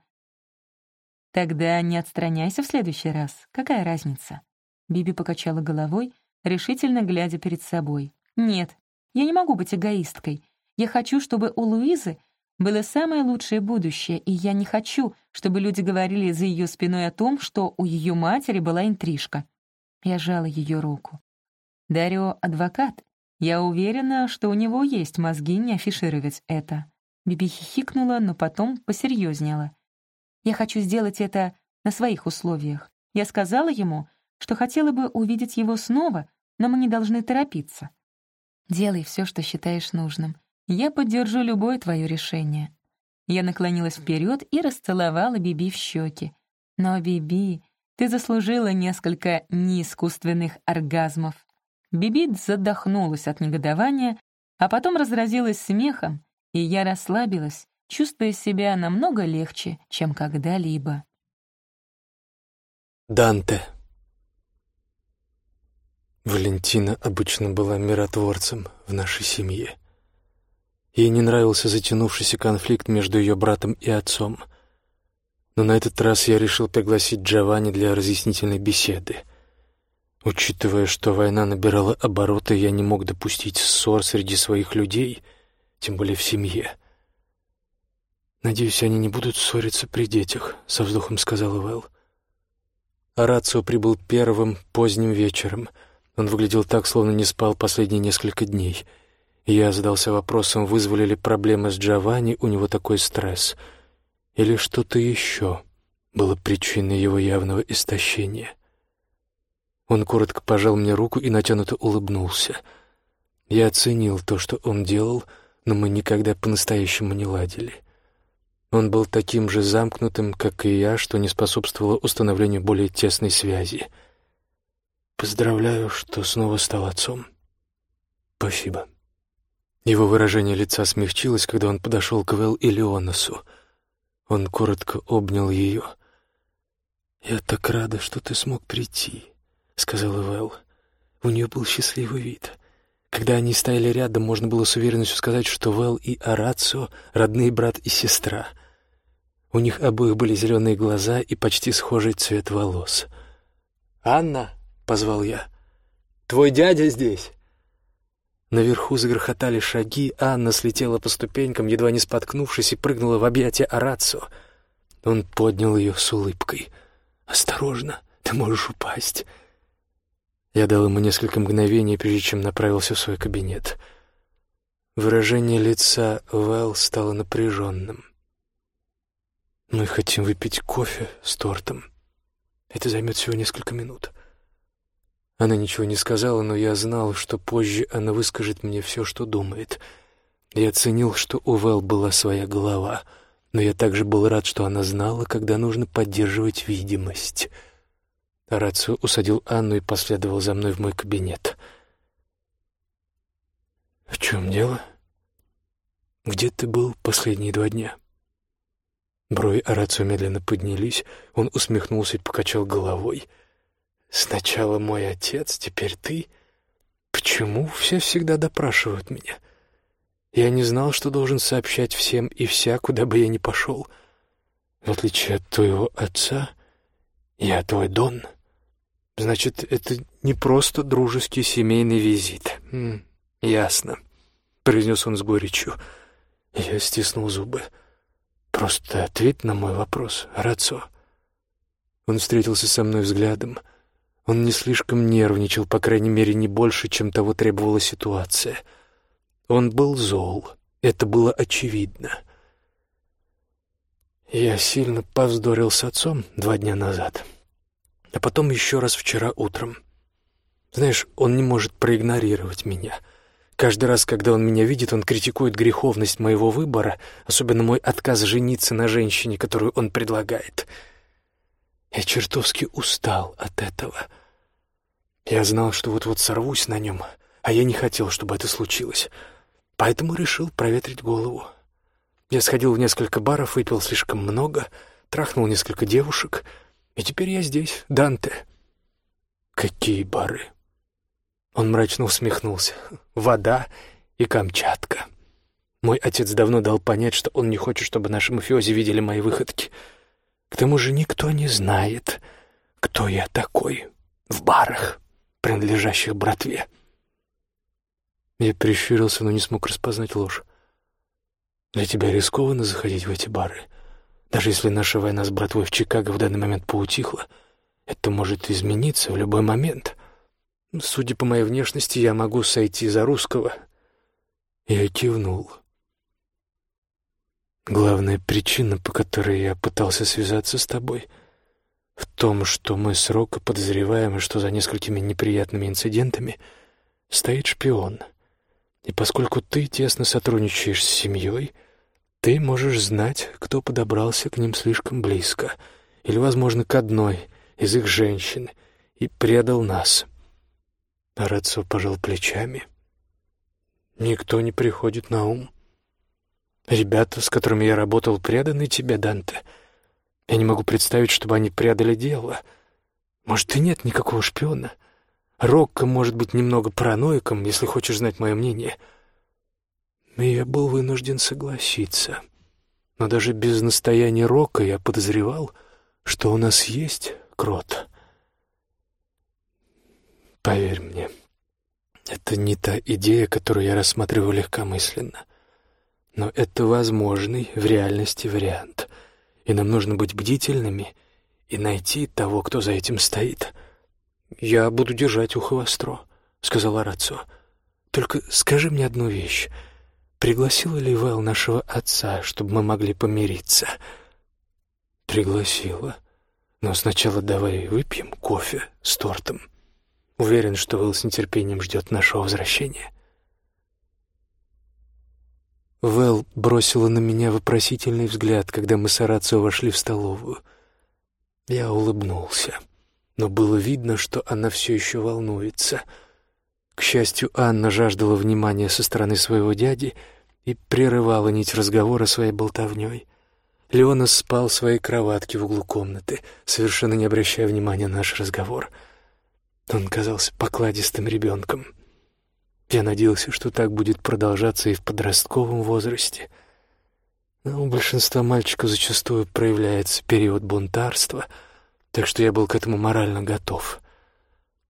«Тогда не отстраняйся в следующий раз. Какая разница?» Биби покачала головой, решительно глядя перед собой. «Нет, я не могу быть эгоисткой. Я хочу, чтобы у Луизы было самое лучшее будущее, и я не хочу, чтобы люди говорили за ее спиной о том, что у ее матери была интрижка. Я жала ее руку. Дарио — адвокат. Я уверена, что у него есть мозги не афишировать это. Биби хихикнула, но потом посерьезнела. Я хочу сделать это на своих условиях. Я сказала ему, что хотела бы увидеть его снова, но мы не должны торопиться. Делай все, что считаешь нужным. Я поддержу любое твое решение». Я наклонилась вперед и расцеловала Биби в щеки. «Но, Биби, ты заслужила несколько неискусственных оргазмов». Биби задохнулась от негодования, а потом разразилась смехом, и я расслабилась, чувствуя себя намного легче, чем когда-либо. Данте Валентина обычно была миротворцем в нашей семье. Ей не нравился затянувшийся конфликт между ее братом и отцом. Но на этот раз я решил пригласить Джованни для разъяснительной беседы. Учитывая, что война набирала обороты, я не мог допустить ссор среди своих людей, тем более в семье. «Надеюсь, они не будут ссориться при детях», — со вздохом сказал Вэл. Арацио прибыл первым поздним вечером. Он выглядел так, словно не спал последние несколько дней — я задался вопросом, вызвали ли проблемы с Джованни у него такой стресс, или что-то еще было причиной его явного истощения. Он коротко пожал мне руку и натянуто улыбнулся. Я оценил то, что он делал, но мы никогда по-настоящему не ладили. Он был таким же замкнутым, как и я, что не способствовало установлению более тесной связи. Поздравляю, что снова стал отцом. Спасибо. Его выражение лица смягчилось, когда он подошел к Вэл и Леонасу. Он коротко обнял ее. «Я так рада, что ты смог прийти», — сказала Вэл. У нее был счастливый вид. Когда они стояли рядом, можно было с уверенностью сказать, что Вэл и Арацио — родные брат и сестра. У них обоих были зеленые глаза и почти схожий цвет волос. «Анна», — позвал я, — «твой дядя здесь». Наверху загрохотали шаги, Анна слетела по ступенькам, едва не споткнувшись, и прыгнула в объятия Арацу. Он поднял ее с улыбкой. «Осторожно, ты можешь упасть». Я дал ему несколько мгновений, прежде чем направился в свой кабинет. Выражение лица Вэл стало напряженным. «Мы хотим выпить кофе с тортом. Это займет всего несколько минут». Она ничего не сказала, но я знал, что позже она выскажет мне все, что думает. Я оценил, что у Вэл была своя голова, но я также был рад, что она знала, когда нужно поддерживать видимость — Рацио усадил Анну и последовал за мной в мой кабинет. «В чем дело? Где ты был последние два дня?» Брови Арацио медленно поднялись, он усмехнулся и покачал головой. «Сначала мой отец, теперь ты? Почему все всегда допрашивают меня? Я не знал, что должен сообщать всем и вся, куда бы я ни пошел. В отличие от твоего отца, я твой Дон». Значит, это не просто дружеский семейный визит. М -м, ясно, произнес он с горечью. Я стиснул зубы. Просто ответь на мой вопрос, Рацо. Он встретился со мной взглядом. Он не слишком нервничал, по крайней мере, не больше, чем того требовала ситуация. Он был зол. Это было очевидно. Я сильно повздорил с отцом два дня назад а потом еще раз вчера утром. Знаешь, он не может проигнорировать меня. Каждый раз, когда он меня видит, он критикует греховность моего выбора, особенно мой отказ жениться на женщине, которую он предлагает. Я чертовски устал от этого. Я знал, что вот-вот сорвусь на нем, а я не хотел, чтобы это случилось. Поэтому решил проветрить голову. Я сходил в несколько баров, выпил слишком много, трахнул несколько девушек — и теперь я здесь, Данте. Какие бары? Он мрачно усмехнулся. Вода и Камчатка. Мой отец давно дал понять, что он не хочет, чтобы наши мафиози видели мои выходки. К тому же никто не знает, кто я такой в барах, принадлежащих братве. Я прищурился, но не смог распознать ложь. Для тебя рискованно заходить в эти бары. Даже если наша война с братвой в Чикаго в данный момент поутихла, это может измениться в любой момент. Судя по моей внешности, я могу сойти за русского. Я кивнул. Главная причина, по которой я пытался связаться с тобой, в том, что мы с Роко подозреваем, что за несколькими неприятными инцидентами стоит шпион. И поскольку ты тесно сотрудничаешь с семьей, ты можешь знать, кто подобрался к ним слишком близко, или, возможно, к одной из их женщин, и предал нас. Арацо пожал плечами. Никто не приходит на ум. Ребята, с которыми я работал, преданы тебе, Данте. Я не могу представить, чтобы они предали дело. Может, и нет никакого шпиона. Рокко может быть немного параноиком, если хочешь знать мое мнение — и я был вынужден согласиться. Но даже без настояния Рока я подозревал, что у нас есть крот. Поверь мне, это не та идея, которую я рассматриваю легкомысленно. Но это возможный в реальности вариант. И нам нужно быть бдительными и найти того, кто за этим стоит. «Я буду держать ухо востро», — сказала Рацо. «Только скажи мне одну вещь. Пригласила ли Вэл нашего отца, чтобы мы могли помириться? Пригласила. Но сначала давай выпьем кофе с тортом. Уверен, что Вэл с нетерпением ждет нашего возвращения. Вэл бросила на меня вопросительный взгляд, когда мы с Арацио вошли в столовую. Я улыбнулся, но было видно, что она все еще волнуется. К счастью, Анна жаждала внимания со стороны своего дяди — и прерывала нить разговора своей болтовней. Леона спал в своей кроватке в углу комнаты, совершенно не обращая внимания на наш разговор. Он казался покладистым ребенком. Я надеялся, что так будет продолжаться и в подростковом возрасте. Но у большинства мальчиков зачастую проявляется период бунтарства, так что я был к этому морально готов.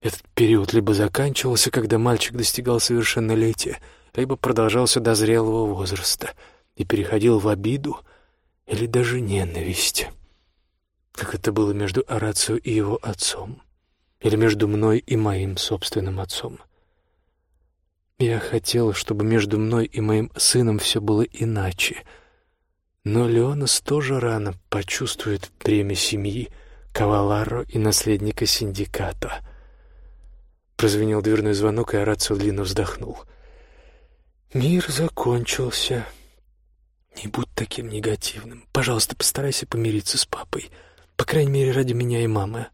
Этот период либо заканчивался, когда мальчик достигал совершеннолетия — либо продолжался до зрелого возраста и переходил в обиду или даже ненависть, как это было между Арацио и его отцом. или между мной и моим собственным отцом. Я хотела, чтобы между мной и моим сыном все было иначе. Но Леонас тоже рано почувствует бремя семьи, каваларо и наследника синдиката. Прозвенел дверной звонок, и Орацио длинно вздохнул. «Мир закончился. Не будь таким негативным. Пожалуйста, постарайся помириться с папой. По крайней мере, ради меня и мамы».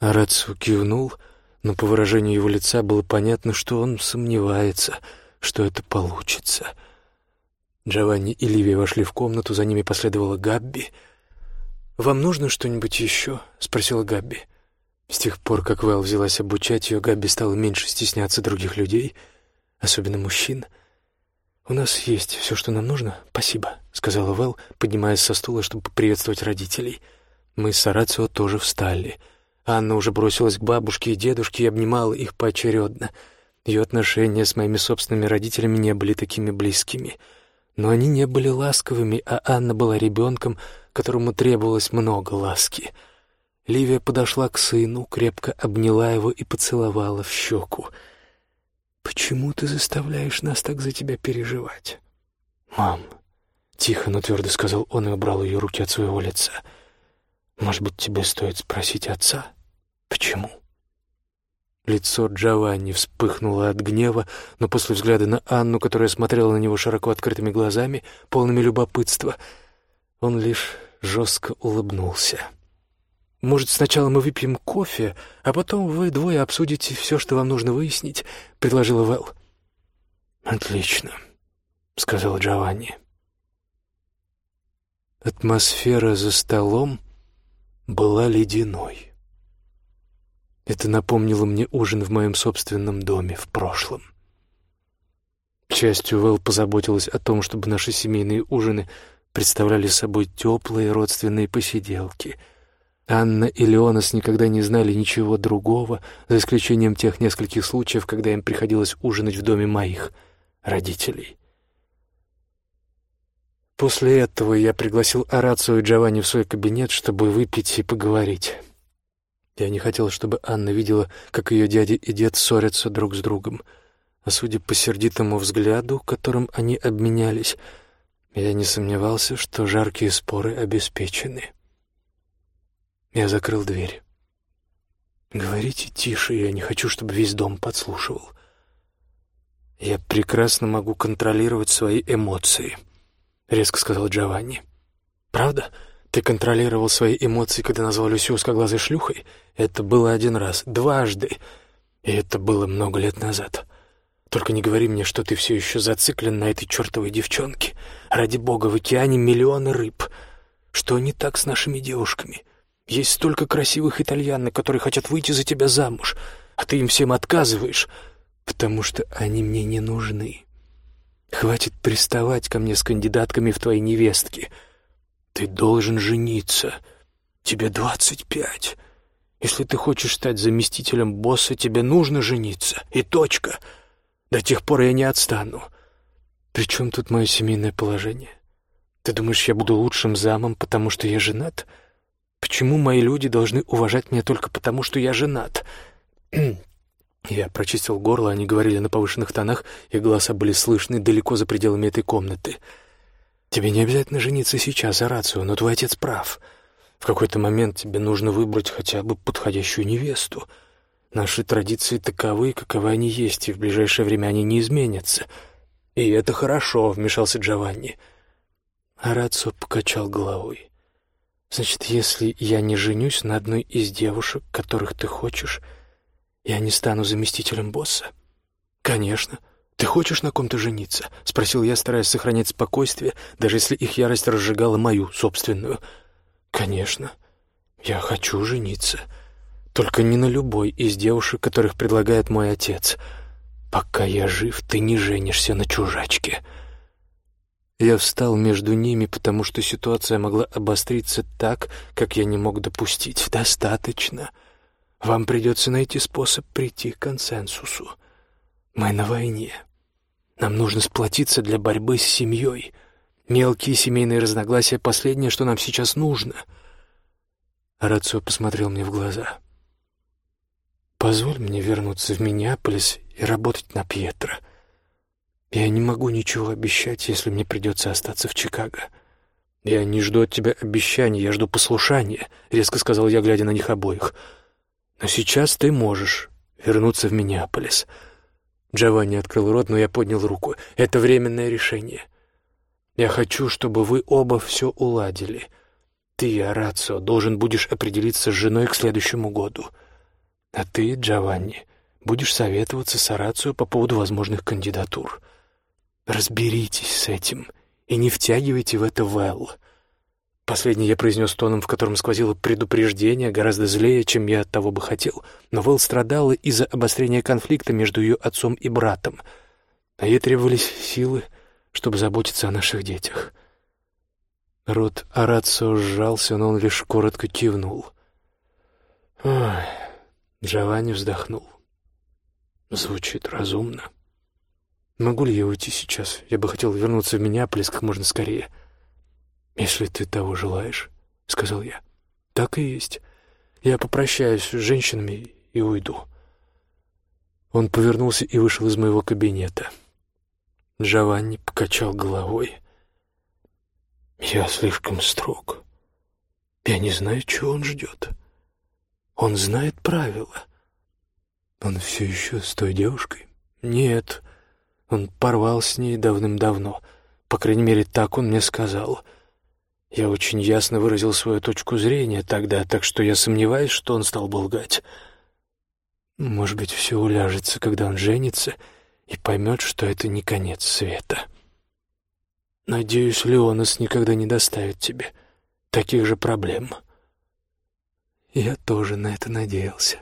Орацио кивнул — но по выражению его лица было понятно, что он сомневается, что это получится. Джованни и Ливия вошли в комнату, за ними последовала Габби. «Вам нужно что-нибудь еще?» — спросила Габби. С тех пор, как Вэл взялась обучать ее, Габби стала меньше стесняться других людей, особенно мужчин. «У нас есть все, что нам нужно. Спасибо», — сказала Вэл, поднимаясь со стула, чтобы поприветствовать родителей. Мы с Арацио тоже встали — Анна уже бросилась к бабушке и дедушке и обнимала их поочередно. Ее отношения с моими собственными родителями не были такими близкими. Но они не были ласковыми, а Анна была ребенком, которому требовалось много ласки. Ливия подошла к сыну, крепко обняла его и поцеловала в щеку. «Почему ты заставляешь нас так за тебя переживать?» «Мам», — тихо, но твердо сказал он и убрал ее руки от своего лица, — «может быть, тебе стоит спросить отца?» Почему? Лицо Джованни вспыхнуло от гнева, но после взгляда на Анну, которая смотрела на него широко открытыми глазами, полными любопытства, он лишь жестко улыбнулся. «Может, сначала мы выпьем кофе, а потом вы двое обсудите все, что вам нужно выяснить», — предложила Вэл. «Отлично», — сказал Джованни. Атмосфера за столом была ледяной. Это напомнило мне ужин в моем собственном доме в прошлом. К счастью, Вэл позаботилась о том, чтобы наши семейные ужины представляли собой теплые родственные посиделки. Анна и Леонас никогда не знали ничего другого, за исключением тех нескольких случаев, когда им приходилось ужинать в доме моих родителей. После этого я пригласил Арацию и Джованни в свой кабинет, чтобы выпить и поговорить. Я не хотел, чтобы Анна видела, как ее дядя и дед ссорятся друг с другом. А судя по сердитому взгляду, которым они обменялись, я не сомневался, что жаркие споры обеспечены. Я закрыл дверь. «Говорите тише, я не хочу, чтобы весь дом подслушивал. Я прекрасно могу контролировать свои эмоции», — резко сказал Джованни. «Правда?» Ты контролировал свои эмоции, когда назвал Люсю узкоглазой шлюхой? Это было один раз, дважды. И это было много лет назад. Только не говори мне, что ты все еще зациклен на этой чертовой девчонке. Ради бога, в океане миллионы рыб. Что не так с нашими девушками? Есть столько красивых итальянок, которые хотят выйти за тебя замуж, а ты им всем отказываешь, потому что они мне не нужны. Хватит приставать ко мне с кандидатками в твои невестки — ты должен жениться. Тебе двадцать пять. Если ты хочешь стать заместителем босса, тебе нужно жениться. И точка. До тех пор я не отстану. При чем тут мое семейное положение? Ты думаешь, я буду лучшим замом, потому что я женат? Почему мои люди должны уважать меня только потому, что я женат? Я прочистил горло, они говорили на повышенных тонах, и голоса были слышны далеко за пределами этой комнаты — Тебе не обязательно жениться сейчас, Арацио, но твой отец прав. В какой-то момент тебе нужно выбрать хотя бы подходящую невесту. Наши традиции таковы, каковы они есть, и в ближайшее время они не изменятся. И это хорошо, — вмешался Джованни. Арацио покачал головой. Значит, если я не женюсь на одной из девушек, которых ты хочешь, я не стану заместителем босса? Конечно. — «Ты хочешь на ком-то жениться?» — спросил я, стараясь сохранять спокойствие, даже если их ярость разжигала мою собственную. «Конечно, я хочу жениться. Только не на любой из девушек, которых предлагает мой отец. Пока я жив, ты не женишься на чужачке». Я встал между ними, потому что ситуация могла обостриться так, как я не мог допустить. «Достаточно. Вам придется найти способ прийти к консенсусу». Мы на войне. Нам нужно сплотиться для борьбы с семьей. Мелкие семейные разногласия — последнее, что нам сейчас нужно. Рацио посмотрел мне в глаза. позволь мне вернуться в Миннеаполис и работать на Пьетро. Я не могу ничего обещать, если мне придется остаться в Чикаго». «Я не жду от тебя обещаний, я жду послушания», — резко сказал я, глядя на них обоих. «Но сейчас ты можешь вернуться в Миннеаполис». Джованни открыл рот, но я поднял руку. «Это временное решение. Я хочу, чтобы вы оба все уладили. Ты, Арацио, должен будешь определиться с женой к следующему году. А ты, Джованни, будешь советоваться с Арацио по поводу возможных кандидатур. Разберитесь с этим и не втягивайте в это Вэл. Последний я произнес тоном, в котором сквозило предупреждение, гораздо злее, чем я того бы хотел. Но Вэл страдала из-за обострения конфликта между ее отцом и братом, а ей требовались силы, чтобы заботиться о наших детях. Рот Арацио сжался, но он лишь коротко кивнул. Ой, Джованни вздохнул. Звучит разумно. Могу ли я уйти сейчас? Я бы хотел вернуться в Миннеаполис как можно скорее. Если ты того желаешь, — сказал я. Так и есть. Я попрощаюсь с женщинами и уйду. Он повернулся и вышел из моего кабинета. Джованни покачал головой. Я слишком строг. Я не знаю, чего он ждет. Он знает правила. Он все еще с той девушкой? Нет, он порвал с ней давным-давно. По крайней мере, так он мне сказал. Я очень ясно выразил свою точку зрения тогда, так что я сомневаюсь, что он стал бы лгать. Может быть, все уляжется, когда он женится и поймет, что это не конец света. Надеюсь, Леонас никогда не доставит тебе таких же проблем. Я тоже на это надеялся.